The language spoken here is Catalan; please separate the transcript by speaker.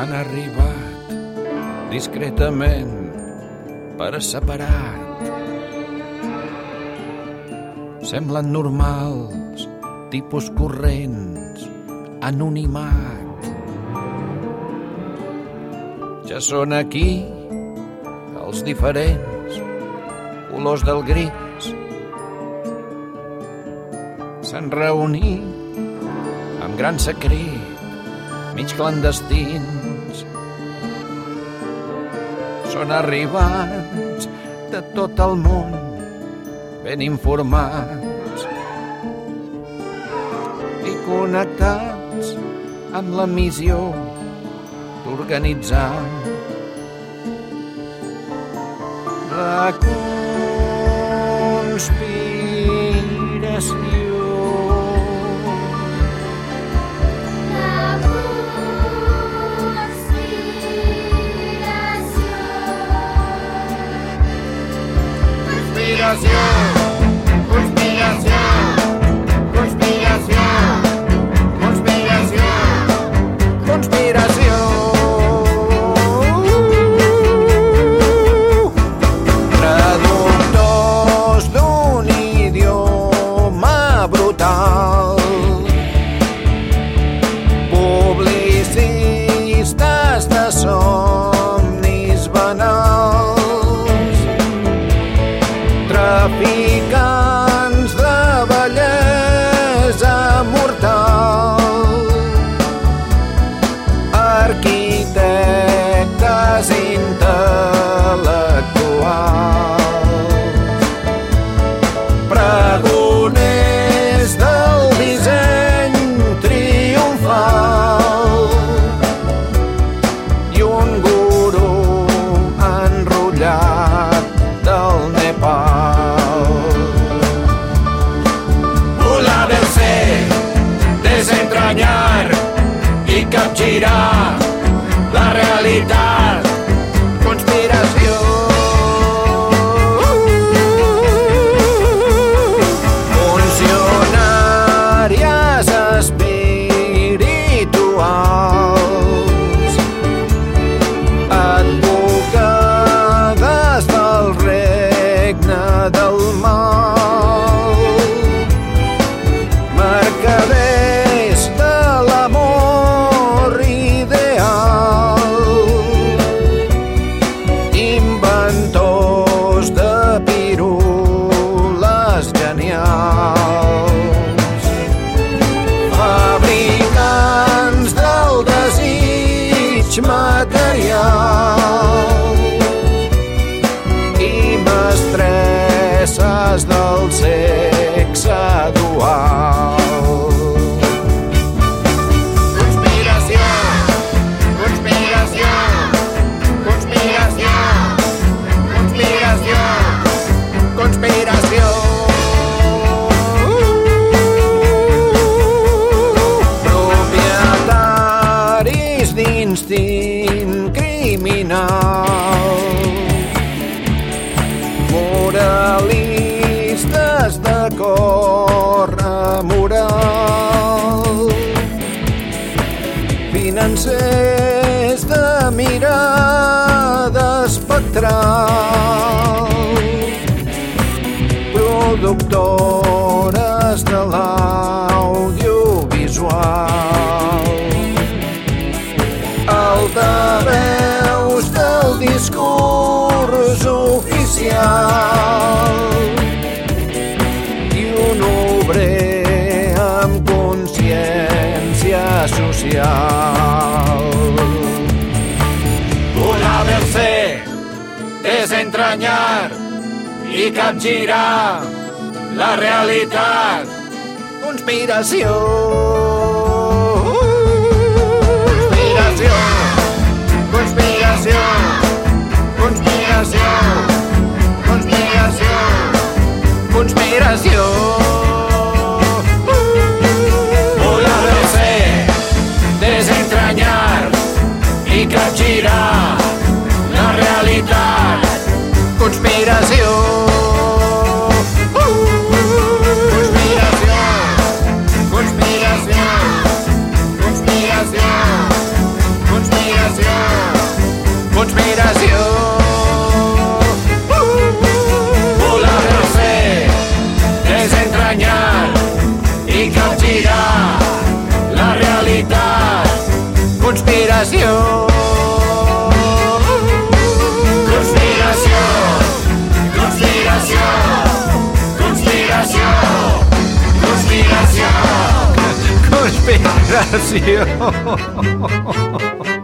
Speaker 1: han arribat discretament per separat. Semblen normals, tipus corrents, anonimat. Ja són aquí els diferents colors del gris. S'han reunit amb gran secret, mig clandestins. Són arribats de tot el món, ben informats i connectats amb la missió d'organitzar la conspiració.
Speaker 2: Conspiració.
Speaker 1: coffee capgirar espectral productores de l'audiovisual altaveus del discurs oficial. I un obrer amb consciència social. Desentrañar i capgirar la realitat. Conspiració. Conspiració. Conspiració.
Speaker 2: Conspiració, conspiració, conspiració, conspiració.
Speaker 1: Conspiració.